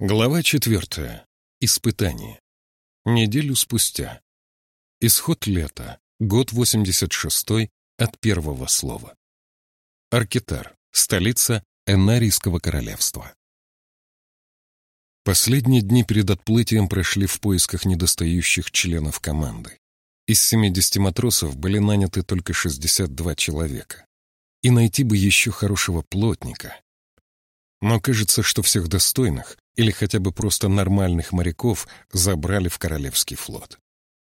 Глава четвертая. Испытание. Неделю спустя. Исход лета. Год 86 от первого слова. Аркетар. Столица Энарийского королевства. Последние дни перед отплытием прошли в поисках недостающих членов команды. Из 70 матросов были наняты только 62 человека. И найти бы еще хорошего плотника. Но кажется, что всех достойных или хотя бы просто нормальных моряков забрали в Королевский флот.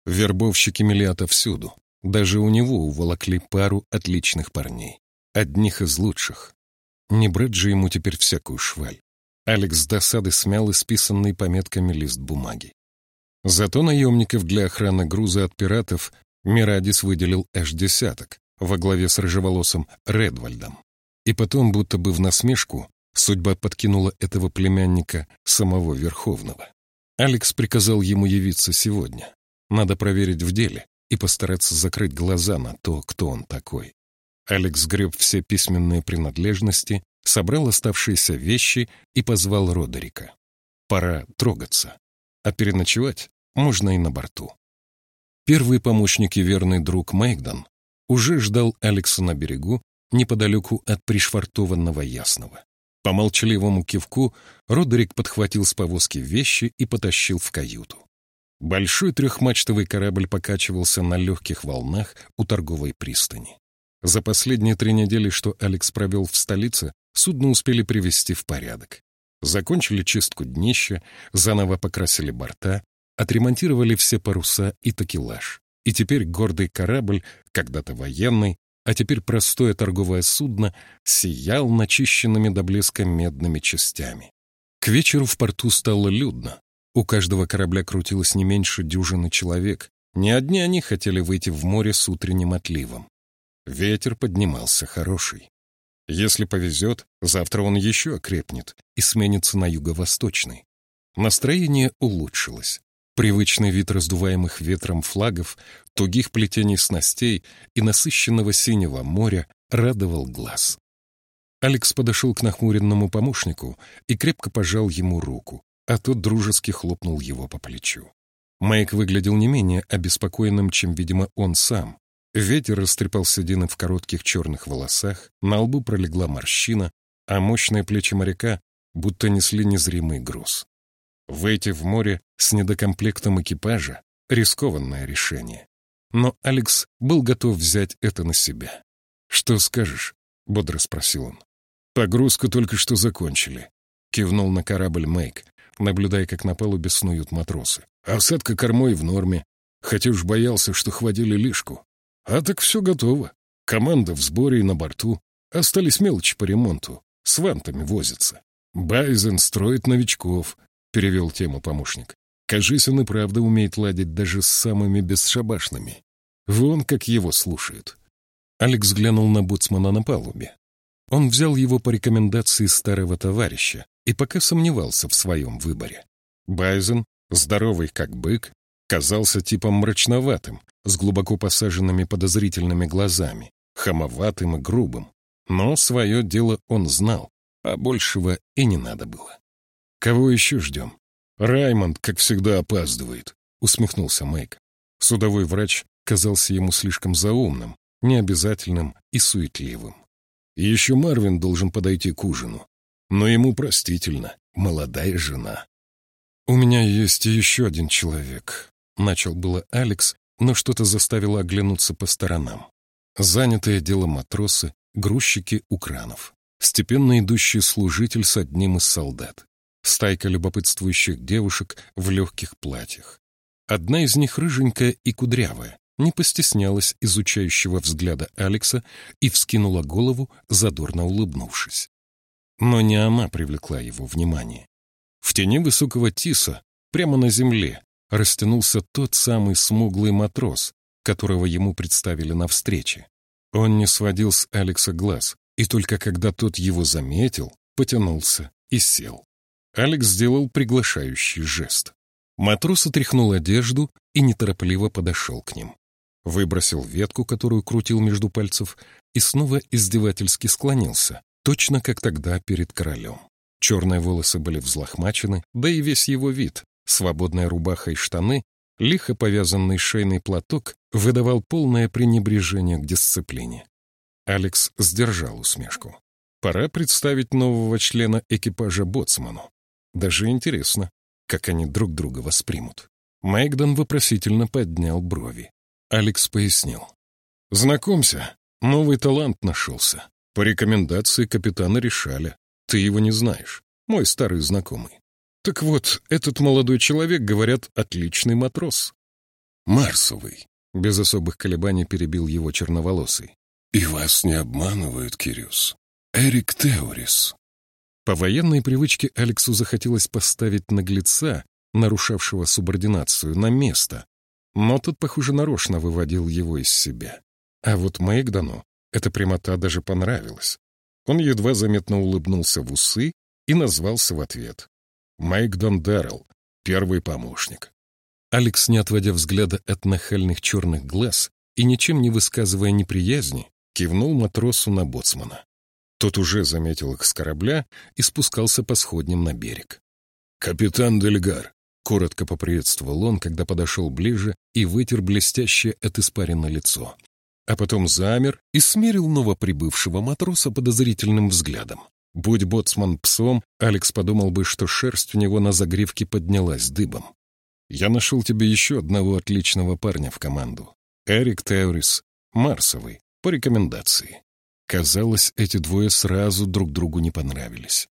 Вербовщики мели отовсюду. Даже у него уволокли пару отличных парней. Одних из лучших. Не брать же ему теперь всякую шваль. Алекс с досады смял исписанный пометками лист бумаги. Зато наемников для охраны груза от пиратов Мирадис выделил аж десяток во главе с рыжеволосым Редвальдом. И потом, будто бы в насмешку, Судьба подкинула этого племянника самого Верховного. Алекс приказал ему явиться сегодня. Надо проверить в деле и постараться закрыть глаза на то, кто он такой. Алекс сгреб все письменные принадлежности, собрал оставшиеся вещи и позвал Родерика. Пора трогаться. А переночевать можно и на борту. Первый помощник и верный друг Мэйгдон уже ждал Алекса на берегу, неподалеку от пришвартованного Ясного. По молчаливому кивку Родерик подхватил с повозки вещи и потащил в каюту. Большой трехмачтовый корабль покачивался на легких волнах у торговой пристани. За последние три недели, что Алекс провел в столице, судно успели привести в порядок. Закончили чистку днища, заново покрасили борта, отремонтировали все паруса и такелаж. И теперь гордый корабль, когда-то военный, а теперь простое торговое судно сиял начищенными до блеска медными частями. К вечеру в порту стало людно. У каждого корабля крутилось не меньше дюжины человек. Не одни они хотели выйти в море с утренним отливом. Ветер поднимался хороший. Если повезет, завтра он еще окрепнет и сменится на юго-восточный. Настроение улучшилось. Привычный вид раздуваемых ветром флагов, тугих плетений снастей и насыщенного синего моря радовал глаз. Алекс подошел к нахмуренному помощнику и крепко пожал ему руку, а тот дружески хлопнул его по плечу. Майк выглядел не менее обеспокоенным, чем, видимо, он сам. Ветер растрепал седины в коротких черных волосах, на лбу пролегла морщина, а мощные плечи моряка будто несли незримый груз. Выйти в море с недокомплектом экипажа — рискованное решение. Но Алекс был готов взять это на себя. «Что скажешь?» — бодро спросил он. «Погрузку только что закончили», — кивнул на корабль Мэйк, наблюдая, как на палубе снуют матросы. «Осадка кормой в норме, хотя уж боялся, что хватили лишку. А так все готово. Команда в сборе и на борту. Остались мелочи по ремонту. С вантами возятся. Байзен строит новичков, перевел тему помощник. Кажись, он и правда умеет ладить даже с самыми бесшабашными. Вон как его слушают. Алекс глянул на боцмана на палубе. Он взял его по рекомендации старого товарища и пока сомневался в своем выборе. Байзен, здоровый как бык, казался типом мрачноватым, с глубоко посаженными подозрительными глазами, хамоватым и грубым. Но свое дело он знал, а большего и не надо было. «Кого еще ждем?» «Раймонд, как всегда, опаздывает», — усмехнулся Майк. Судовой врач казался ему слишком заумным, необязательным и суетливым. Еще Марвин должен подойти к ужину. Но ему простительно, молодая жена. «У меня есть еще один человек», — начал было Алекс, но что-то заставило оглянуться по сторонам. Занятые делом матросы, грузчики у кранов, степенно идущий служитель с одним из солдат стайка любопытствующих девушек в легких платьях. Одна из них рыженькая и кудрявая, не постеснялась изучающего взгляда Алекса и вскинула голову, задорно улыбнувшись. Но не она привлекла его внимание. В тени высокого тиса, прямо на земле, растянулся тот самый смуглый матрос, которого ему представили на встрече. Он не сводил с Алекса глаз, и только когда тот его заметил, потянулся и сел. Алекс сделал приглашающий жест. Матрос отряхнул одежду и неторопливо подошел к ним. Выбросил ветку, которую крутил между пальцев, и снова издевательски склонился, точно как тогда перед королем. Черные волосы были взлохмачены, да и весь его вид, свободная рубаха и штаны, лихо повязанный шейный платок выдавал полное пренебрежение к дисциплине. Алекс сдержал усмешку. Пора представить нового члена экипажа боцману. Даже интересно, как они друг друга воспримут. Майкдон вопросительно поднял брови. Алекс пояснил. «Знакомься, новый талант нашелся. По рекомендации капитана решали. Ты его не знаешь. Мой старый знакомый. Так вот, этот молодой человек, говорят, отличный матрос. Марсовый. Без особых колебаний перебил его черноволосый. И вас не обманывают, Кириус. Эрик Теорис. По военной привычке Алексу захотелось поставить наглеца, нарушавшего субординацию, на место. Но тот, похоже, нарочно выводил его из себя. А вот Мэйгдану эта прямота даже понравилась. Он едва заметно улыбнулся в усы и назвался в ответ. Майк Дондаррелл, первый помощник. Алекс, не отводя взгляда от нахальных черных глаз и ничем не высказывая неприязни, кивнул матросу на боцмана. Тот уже заметил их с корабля и спускался по сходням на берег. «Капитан Дельгар», — коротко поприветствовал он, когда подошел ближе и вытер блестящее от испарина лицо а потом замер и смерил новоприбывшего матроса подозрительным взглядом. Будь боцман псом, Алекс подумал бы, что шерсть у него на загривке поднялась дыбом. «Я нашел тебе еще одного отличного парня в команду. Эрик Теорис, Марсовый, по рекомендации». Казалось, эти двое сразу друг другу не понравились.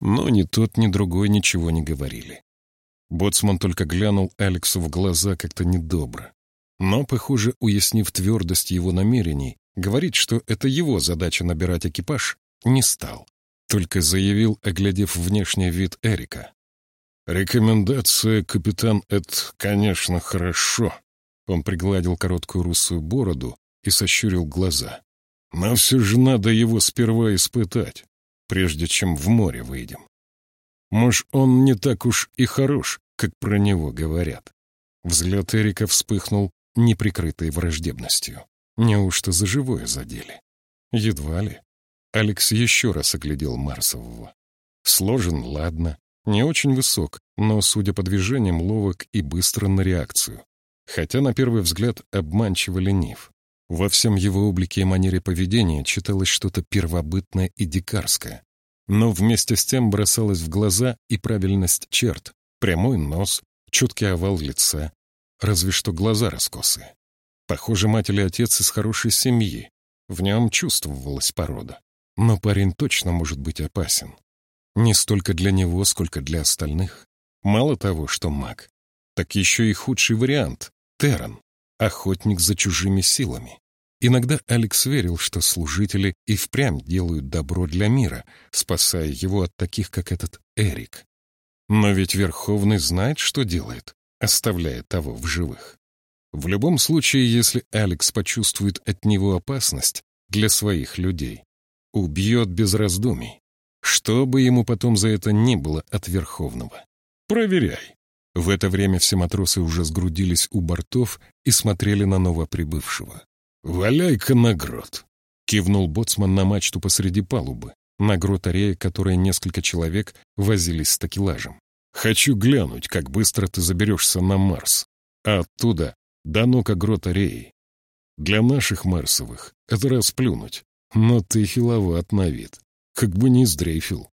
Но ни тот, ни другой ничего не говорили. Боцман только глянул Алексу в глаза как-то недобро. Но, похоже, уяснив твердость его намерений, говорить, что это его задача набирать экипаж, не стал. Только заявил, оглядев внешний вид Эрика. «Рекомендация, капитан, это, конечно, хорошо». Он пригладил короткую русую бороду и сощурил глаза. «Но все же надо его сперва испытать, прежде чем в море выйдем. Может, он не так уж и хорош, как про него говорят». Взгляд Эрика вспыхнул неприкрытой враждебностью. Неужто за живое задели? Едва ли. Алекс еще раз оглядел Марсового. Сложен, ладно, не очень высок, но, судя по движениям, ловок и быстро на реакцию. Хотя, на первый взгляд, обманчиво ленив. Во всем его облике и манере поведения читалось что-то первобытное и дикарское. Но вместе с тем бросалось в глаза и правильность черт, прямой нос, чуткий овал лица, разве что глаза раскосые. Похоже, мать или отец из хорошей семьи. В нем чувствовалась порода. Но парень точно может быть опасен. Не столько для него, сколько для остальных. Мало того, что маг, так еще и худший вариант — Терран, охотник за чужими силами. Иногда Алекс верил, что служители и впрямь делают добро для мира, спасая его от таких, как этот Эрик. Но ведь Верховный знает, что делает, оставляя того в живых. В любом случае, если Алекс почувствует от него опасность для своих людей, убьет без раздумий, что бы ему потом за это ни было от Верховного. Проверяй. В это время все матросы уже сгрудились у бортов и смотрели на новоприбывшего. «Валяй-ка на грот!» — кивнул боцман на мачту посреди палубы, на грот арея, которой несколько человек возились с такелажем. Хочу глянуть, как быстро ты заберешься на Марс, а оттуда до Нока Грота Реи. Для наших Марсовых это расплюнуть, но ты хиловат на вид, как бы не сдрейфил.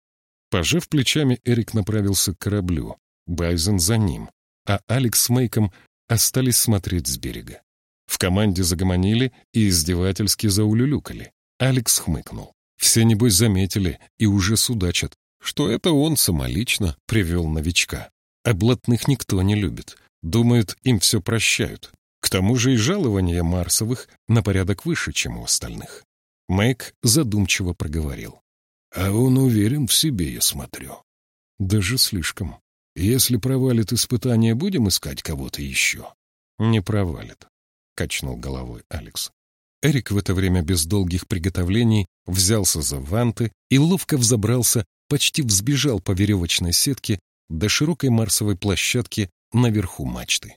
Пожав плечами, Эрик направился к кораблю, Байзен за ним, а Алекс с Мейком остались смотреть с берега. В команде загомонили и издевательски заулюлюкали. Алекс хмыкнул. Все, небось, заметили и уже судачат, что это он самолично привел новичка. А блатных никто не любит. Думают, им все прощают. К тому же и жалования Марсовых на порядок выше, чем у остальных. Мэйк задумчиво проговорил. «А он уверен в себе, я смотрю». «Даже слишком. Если провалит испытание, будем искать кого-то еще?» «Не провалит», — качнул головой Алекс. Эрик в это время без долгих приготовлений взялся за ванты и ловко взобрался почти взбежал по веревочной сетке до широкой марсовой площадки наверху мачты.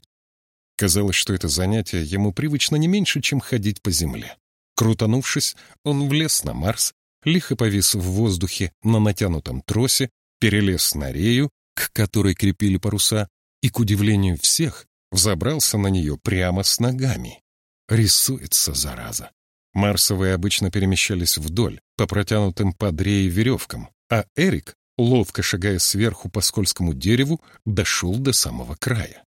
Казалось, что это занятие ему привычно не меньше, чем ходить по земле. Крутанувшись, он влез на Марс, лихо повис в воздухе на натянутом тросе, перелез на рею, к которой крепили паруса, и, к удивлению всех, взобрался на нее прямо с ногами. Рисуется, зараза. Марсовые обычно перемещались вдоль, по протянутым под реей веревкам, а Эрик, ловко шагая сверху по скользкому дереву, дошел до самого края.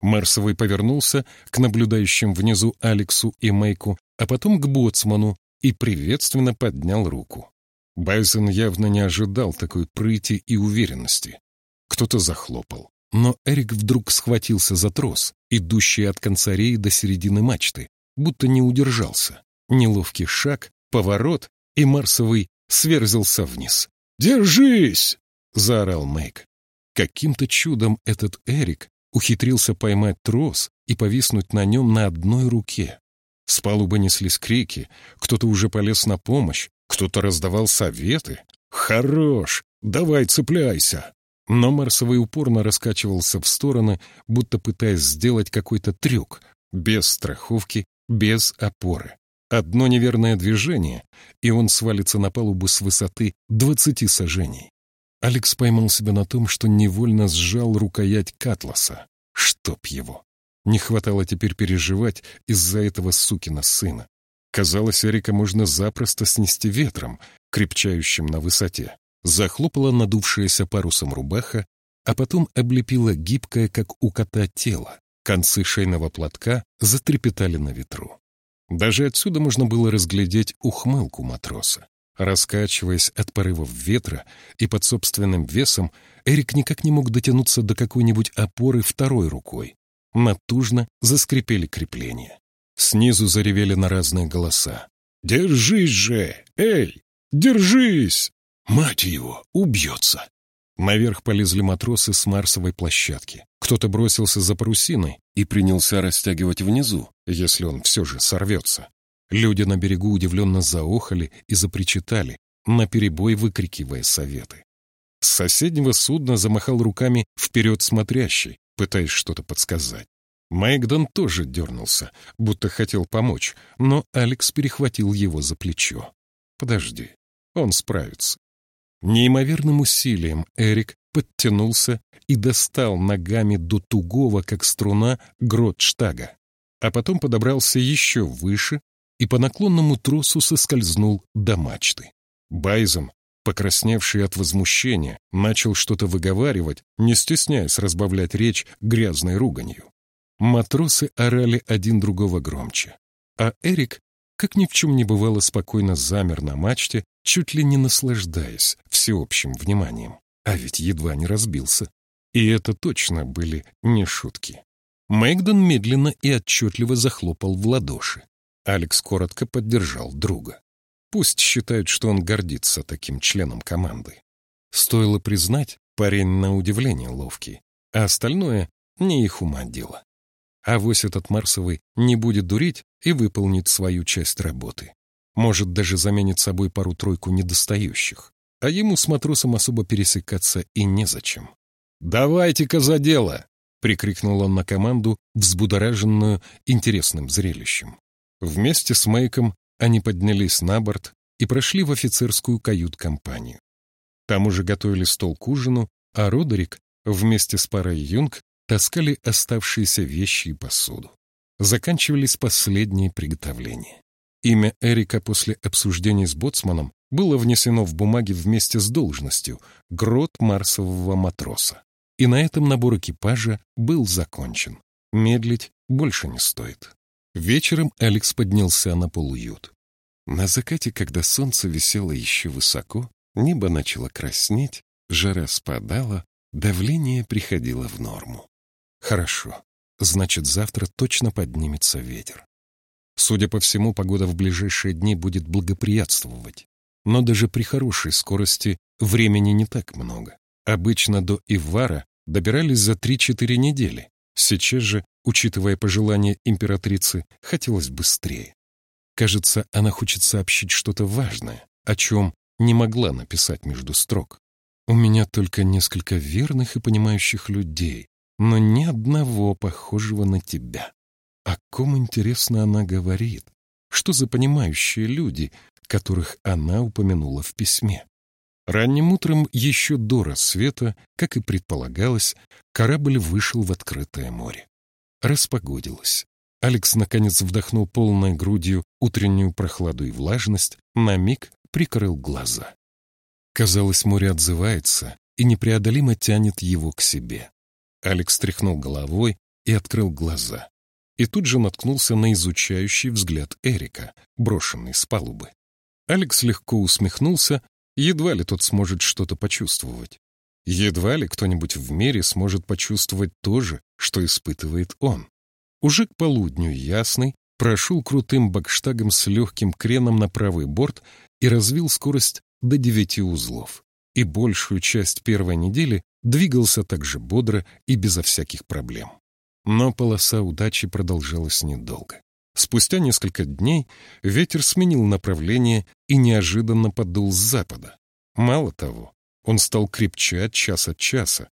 Марсовый повернулся к наблюдающим внизу Алексу и Мэйку, а потом к боцману и приветственно поднял руку. Байсон явно не ожидал такой прыти и уверенности. Кто-то захлопал. Но Эрик вдруг схватился за трос, идущий от конца реи до середины мачты, будто не удержался. Неловкий шаг, поворот, и Марсовый сверзился вниз. «Держись!» — заорал Мэйк. Каким-то чудом этот Эрик ухитрился поймать трос и повиснуть на нем на одной руке. С палубы неслись крики, кто-то уже полез на помощь, кто-то раздавал советы. «Хорош! Давай цепляйся!» Но Марсовый упорно раскачивался в стороны, будто пытаясь сделать какой-то трюк, без страховки, без опоры. Одно неверное движение, и он свалится на палубу с высоты двадцати сажений. Алекс поймал себя на том, что невольно сжал рукоять Катласа. Чтоб его! Не хватало теперь переживать из-за этого сукина сына. Казалось, Эрика можно запросто снести ветром, крепчающим на высоте. Захлопала надувшаяся парусом рубаха, а потом облепила гибкое, как у кота, тело. Концы шейного платка затрепетали на ветру. Даже отсюда можно было разглядеть ухмылку матроса. Раскачиваясь от порывов ветра и под собственным весом, Эрик никак не мог дотянуться до какой-нибудь опоры второй рукой. Натужно заскрипели крепления. Снизу заревели на разные голоса. «Держись же! Эй! Держись!» «Мать его! Убьется!» Наверх полезли матросы с марсовой площадки. Кто-то бросился за парусиной и принялся растягивать внизу, если он все же сорвется. Люди на берегу удивленно заохали и запричитали, наперебой выкрикивая советы. С соседнего судна замахал руками вперед смотрящий, пытаясь что-то подсказать. Майкдон тоже дернулся, будто хотел помочь, но Алекс перехватил его за плечо. «Подожди, он справится». Неимоверным усилием Эрик подтянулся и достал ногами до тугого, как струна, грот штага, а потом подобрался еще выше и по наклонному тросу соскользнул до мачты. Байзом, покрасневший от возмущения, начал что-то выговаривать, не стесняясь разбавлять речь грязной руганью. Матросы орали один другого громче, а Эрик, как ни в чем не бывало, спокойно замер на мачте, чуть ли не наслаждаясь всеобщим вниманием. А ведь едва не разбился. И это точно были не шутки. Мэгдон медленно и отчетливо захлопал в ладоши. Алекс коротко поддержал друга. Пусть считают, что он гордится таким членом команды. Стоило признать, парень на удивление ловкий, а остальное не их ума дело. А вось этот Марсовый не будет дурить и выполнит свою часть работы. Может, даже заменит собой пару-тройку недостающих. А ему с матросом особо пересекаться и незачем. «Давайте-ка за дело!» — прикрикнул он на команду, взбудораженную интересным зрелищем. Вместе с Мэйком они поднялись на борт и прошли в офицерскую кают-компанию. Там уже готовили стол к ужину, а Родерик вместе с парой юнг таскали оставшиеся вещи и посуду. Заканчивались последние приготовления. Имя Эрика после обсуждений с боцманом было внесено в бумаги вместе с должностью «Грот Марсового матроса». И на этом набор экипажа был закончен. Медлить больше не стоит. Вечером Алекс поднялся на полуют. На закате, когда солнце висело еще высоко, небо начало краснеть, жара спадала, давление приходило в норму. Хорошо, значит, завтра точно поднимется ветер. Судя по всему, погода в ближайшие дни будет благоприятствовать. Но даже при хорошей скорости времени не так много. Обычно до Ивара добирались за 3-4 недели. Сейчас же Учитывая пожелания императрицы, хотелось быстрее. Кажется, она хочет сообщить что-то важное, о чем не могла написать между строк. У меня только несколько верных и понимающих людей, но ни одного похожего на тебя. О ком, интересно, она говорит? Что за понимающие люди, которых она упомянула в письме? Ранним утром, еще до рассвета, как и предполагалось, корабль вышел в открытое море. Распогодилось. Алекс, наконец, вдохнул полной грудью утреннюю прохладу и влажность, на миг прикрыл глаза. Казалось, море отзывается и непреодолимо тянет его к себе. Алекс тряхнул головой и открыл глаза. И тут же наткнулся на изучающий взгляд Эрика, брошенный с палубы. Алекс легко усмехнулся, едва ли тот сможет что-то почувствовать. Едва ли кто-нибудь в мире сможет почувствовать то же, что испытывает он. Уже к полудню Ясный прошел крутым бакштагом с легким креном на правый борт и развил скорость до девяти узлов. И большую часть первой недели двигался также бодро и безо всяких проблем. Но полоса удачи продолжалась недолго. Спустя несколько дней ветер сменил направление и неожиданно подул с запада. Мало того, он стал крепчать час от часа,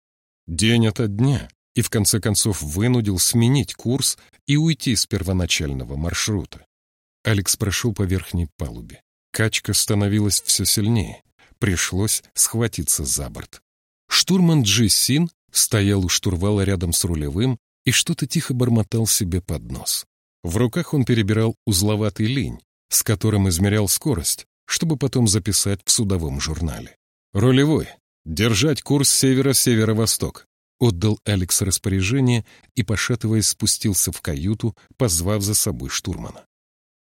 день ото дня, и в конце концов вынудил сменить курс и уйти с первоначального маршрута. Алекс прошел по верхней палубе. Качка становилась все сильнее. Пришлось схватиться за борт. Штурман Джи стоял у штурвала рядом с рулевым и что-то тихо бормотал себе под нос. В руках он перебирал узловатый линь, с которым измерял скорость, чтобы потом записать в судовом журнале. «Рулевой, держать курс севера-северо-восток. Отдал Алекс распоряжение и, пошатываясь, спустился в каюту, позвав за собой штурмана.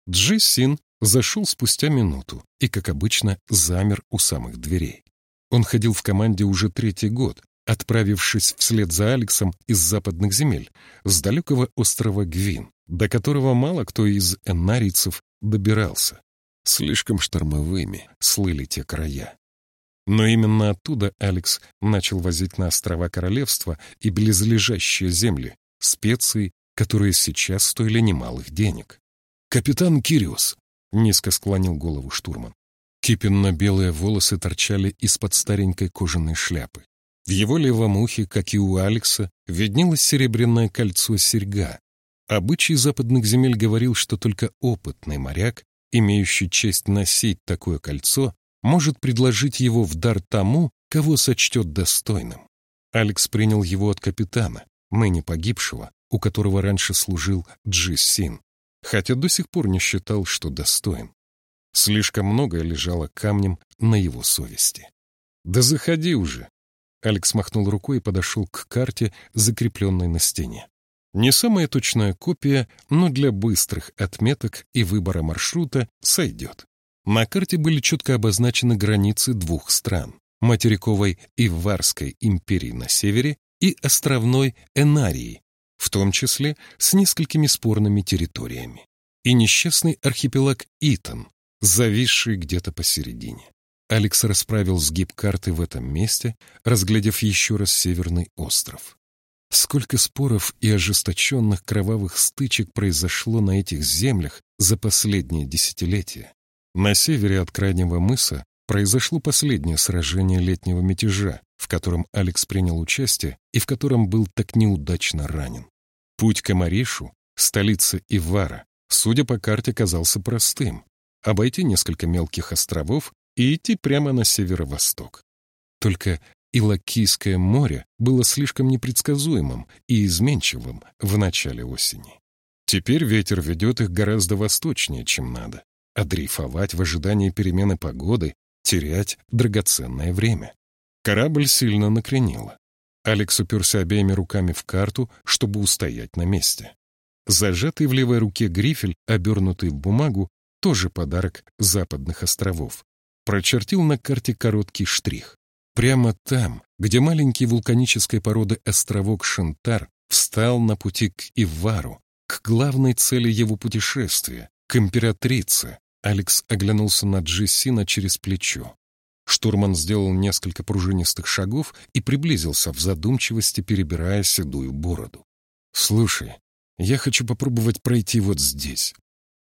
Джи Син зашел спустя минуту и, как обычно, замер у самых дверей. Он ходил в команде уже третий год, отправившись вслед за Алексом из западных земель, с далекого острова Гвин, до которого мало кто из энарийцев добирался. Слишком штормовыми слыли те края. Но именно оттуда Алекс начал возить на острова Королевства и близлежащие земли специи, которые сейчас стоили немалых денег. «Капитан Кириус!» — низко склонил голову штурман. Кипенно-белые волосы торчали из-под старенькой кожаной шляпы. В его левом ухе, как и у Алекса, виднелось серебряное кольцо-серьга. Обычай западных земель говорил, что только опытный моряк, имеющий честь носить такое кольцо, может предложить его в дар тому, кого сочтет достойным. Алекс принял его от капитана, ныне погибшего, у которого раньше служил Джи Син, хотя до сих пор не считал, что достоин. Слишком многое лежало камнем на его совести. «Да заходи уже!» Алекс махнул рукой и подошел к карте, закрепленной на стене. Не самая точная копия, но для быстрых отметок и выбора маршрута сойдет. На карте были четко обозначены границы двух стран – материковой Иварской империи на севере и островной Энарии, в том числе с несколькими спорными территориями, и несчастный архипелаг Итан, зависший где-то посередине. Алекс расправил сгиб карты в этом месте, разглядев еще раз Северный остров. Сколько споров и ожесточенных кровавых стычек произошло на этих землях за последние десятилетия. На севере от крайнего мыса произошло последнее сражение летнего мятежа, в котором Алекс принял участие и в котором был так неудачно ранен. Путь к Амаришу, столице Ивара, судя по карте, казался простым — обойти несколько мелких островов и идти прямо на северо-восток. Только Илакийское море было слишком непредсказуемым и изменчивым в начале осени. Теперь ветер ведет их гораздо восточнее, чем надо а дрейфовать в ожидании перемены погоды, терять драгоценное время. Корабль сильно накренило. Алекс уперся обеими руками в карту, чтобы устоять на месте. Зажатый в левой руке грифель, обернутый в бумагу, тоже подарок западных островов. Прочертил на карте короткий штрих. Прямо там, где маленький вулканической породы островок Шантар встал на пути к Ивару, к главной цели его путешествия, к императрице, Алекс оглянулся на Джессина через плечо. Штурман сделал несколько пружинистых шагов и приблизился в задумчивости, перебирая седую бороду. «Слушай, я хочу попробовать пройти вот здесь».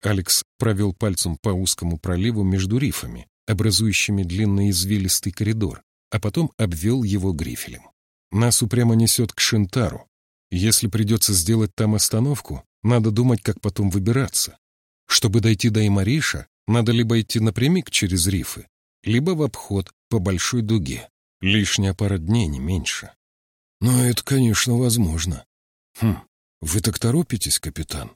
Алекс провел пальцем по узкому проливу между рифами, образующими длинный извилистый коридор, а потом обвел его грифелем. «Нас упрямо несет к Шинтару. Если придется сделать там остановку, надо думать, как потом выбираться. Чтобы дойти до Имариша, надо либо идти напрямик через рифы, либо в обход по большой дуге. Лишняя пара дней, не меньше. Но это, конечно, возможно. Хм, вы так торопитесь, капитан?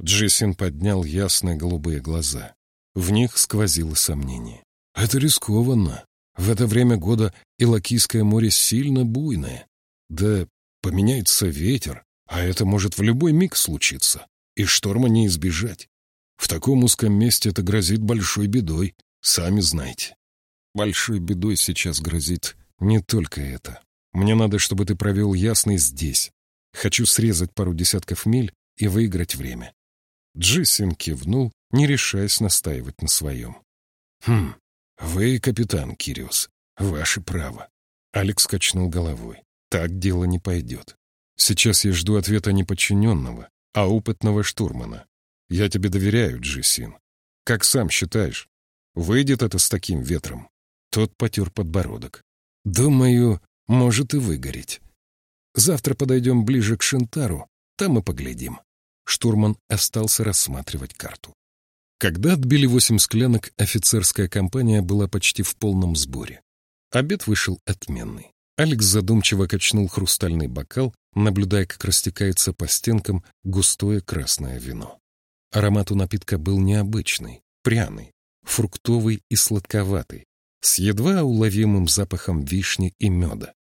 Джессин поднял ясные голубые глаза. В них сквозило сомнение. Это рискованно. В это время года Илокийское море сильно буйное. Да поменяется ветер, а это может в любой миг случиться, и шторма не избежать. В таком узком месте это грозит большой бедой, сами знаете. Большой бедой сейчас грозит не только это. Мне надо, чтобы ты провел ясный здесь. Хочу срезать пару десятков миль и выиграть время. Джессин кивнул, не решаясь настаивать на своем. «Хм, вы капитан, Кириус. Ваше право». Алекс качнул головой. «Так дело не пойдет. Сейчас я жду ответа не подчиненного, а опытного штурмана. Я тебе доверяю, Джессин. Как сам считаешь, выйдет это с таким ветром?» Тот потер подбородок. «Думаю, может и выгореть. Завтра подойдем ближе к Шентару, там и поглядим». Штурман остался рассматривать карту. Когда отбили восемь склянок, офицерская компания была почти в полном сборе. Обед вышел отменный. Алекс задумчиво качнул хрустальный бокал, наблюдая, как растекается по стенкам густое красное вино. Аромат у напитка был необычный, пряный, фруктовый и сладковатый, с едва уловимым запахом вишни и меда.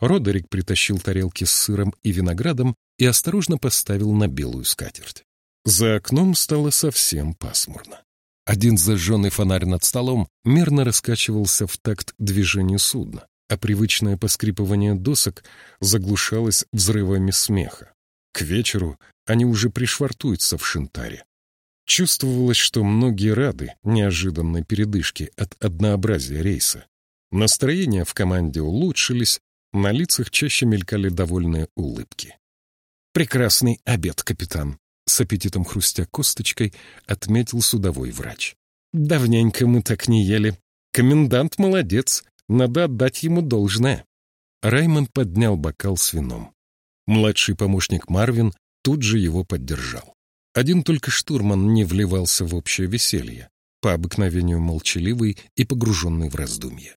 Родерик притащил тарелки с сыром и виноградом и осторожно поставил на белую скатерть. За окном стало совсем пасмурно. Один зажженный фонарь над столом мерно раскачивался в такт движению судна, а привычное поскрипывание досок заглушалось взрывами смеха. К вечеру они уже пришвартуются в Шинтаре. Чувствовалось, что многие рады неожиданной передышке от однообразия рейса. Настроения в команде улучшились, на лицах чаще мелькали довольные улыбки. «Прекрасный обед, капитан», — с аппетитом хрустя косточкой отметил судовой врач. «Давненько мы так не ели. Комендант молодец, надо отдать ему должное». Раймонд поднял бокал с вином. Младший помощник Марвин тут же его поддержал. Один только штурман не вливался в общее веселье, по обыкновению молчаливый и погруженный в раздумья.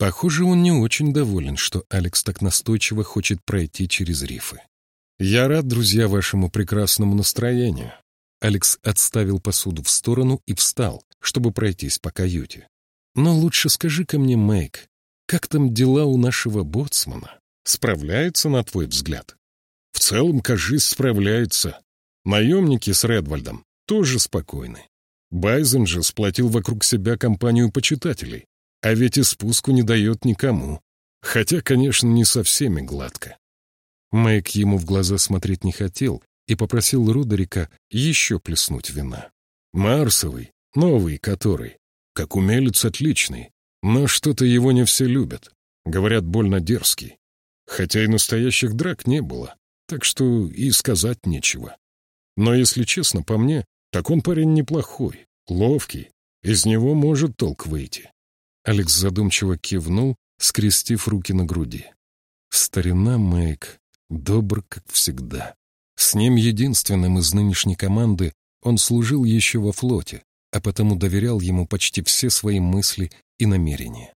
Похоже, он не очень доволен, что Алекс так настойчиво хочет пройти через рифы. «Я рад, друзья, вашему прекрасному настроению». Алекс отставил посуду в сторону и встал, чтобы пройтись по каюте. «Но лучше скажи-ка мне, Мэйк, как там дела у нашего боцмана? Справляется, на твой взгляд?» «В целом, кажись, справляется. Наемники с Редвальдом тоже спокойны. Байзен же сплотил вокруг себя компанию почитателей, а ведь и спуску не дает никому. Хотя, конечно, не со всеми гладко. Майк ему в глаза смотреть не хотел и попросил Рудерика еще плеснуть вина. Марсовый, новый который, как умелец отличный, но что-то его не все любят. Говорят, больно дерзкий. Хотя и настоящих драк не было, так что и сказать нечего. Но, если честно, по мне, так он парень неплохой, ловкий, из него может толк выйти. Алекс задумчиво кивнул, скрестив руки на груди. Старина Мэйк добр, как всегда. С ним единственным из нынешней команды он служил еще во флоте, а потому доверял ему почти все свои мысли и намерения.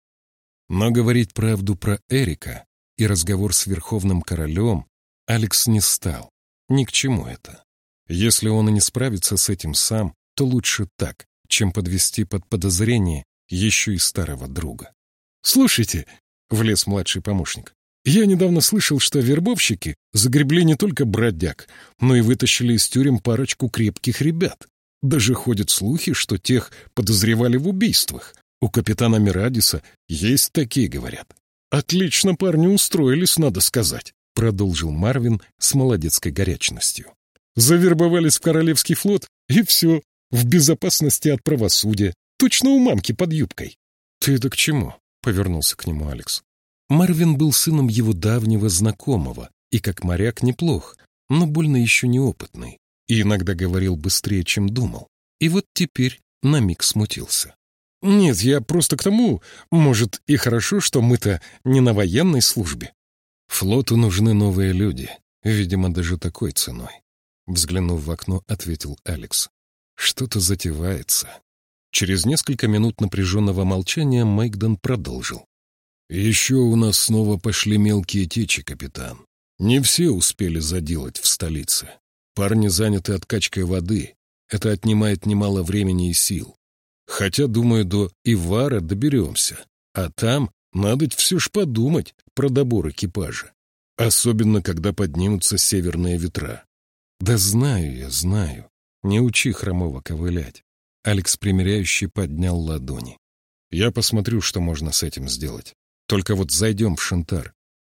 Но говорить правду про Эрика и разговор с Верховным Королем Алекс не стал. Ни к чему это. Если он и не справится с этим сам, то лучше так, чем подвести под подозрение еще и старого друга. «Слушайте», — влез младший помощник, «я недавно слышал, что вербовщики загребли не только бродяг, но и вытащили из тюрем парочку крепких ребят. Даже ходят слухи, что тех подозревали в убийствах. У капитана Мирадиса есть такие, говорят. Отлично парни устроились, надо сказать», — продолжил Марвин с молодецкой горячностью. «Завербовались в Королевский флот, и все, в безопасности от правосудия. Точно у мамки под юбкой. «Ты это к чему?» — повернулся к нему Алекс. Марвин был сыном его давнего знакомого и как моряк неплох, но больно еще неопытный, и иногда говорил быстрее, чем думал. И вот теперь на миг смутился. «Нет, я просто к тому, может, и хорошо, что мы-то не на военной службе». «Флоту нужны новые люди, видимо, даже такой ценой», — взглянув в окно, ответил Алекс. «Что-то затевается. Через несколько минут напряженного молчания Мэйкдон продолжил. «Еще у нас снова пошли мелкие течи, капитан. Не все успели заделать в столице. Парни заняты откачкой воды. Это отнимает немало времени и сил. Хотя, думаю, до Ивара доберемся. А там надо все ж подумать про добор экипажа. Особенно, когда поднимутся северные ветра. Да знаю я, знаю. Не учи хромого ковылять. Алекс примиряющий поднял ладони. Я посмотрю, что можно с этим сделать. Только вот зайдем в Шантар.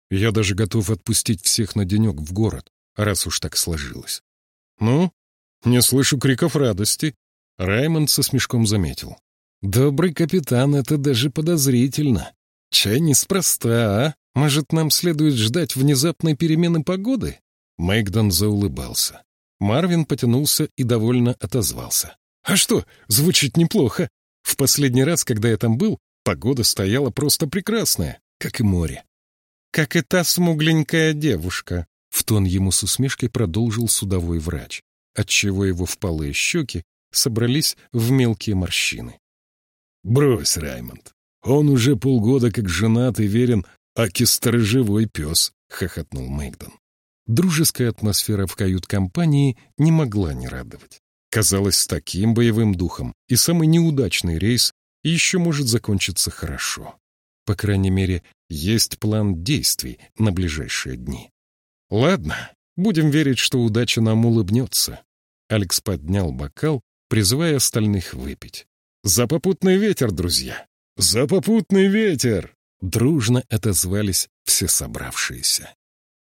Я даже готов отпустить всех на денек в город, раз уж так сложилось. Ну, не слышу криков радости. Раймонд со смешком заметил. Добрый капитан, это даже подозрительно. Чай неспроста, а? Может, нам следует ждать внезапной перемены погоды? Мэйкдон заулыбался. Марвин потянулся и довольно отозвался. «А что, звучит неплохо. В последний раз, когда я там был, погода стояла просто прекрасная, как и море. Как и та смугленькая девушка», — в тон ему с усмешкой продолжил судовой врач, отчего его впалые щеки собрались в мелкие морщины. «Брось, Раймонд, он уже полгода как женат и верен, аки сторожевой пес», — хохотнул Мэйкдон. Дружеская атмосфера в кают-компании не могла не радовать. Казалось, с таким боевым духом и самый неудачный рейс еще может закончиться хорошо. По крайней мере, есть план действий на ближайшие дни. Ладно, будем верить, что удача нам улыбнется. Алекс поднял бокал, призывая остальных выпить. «За попутный ветер, друзья! За попутный ветер!» Дружно отозвались все собравшиеся.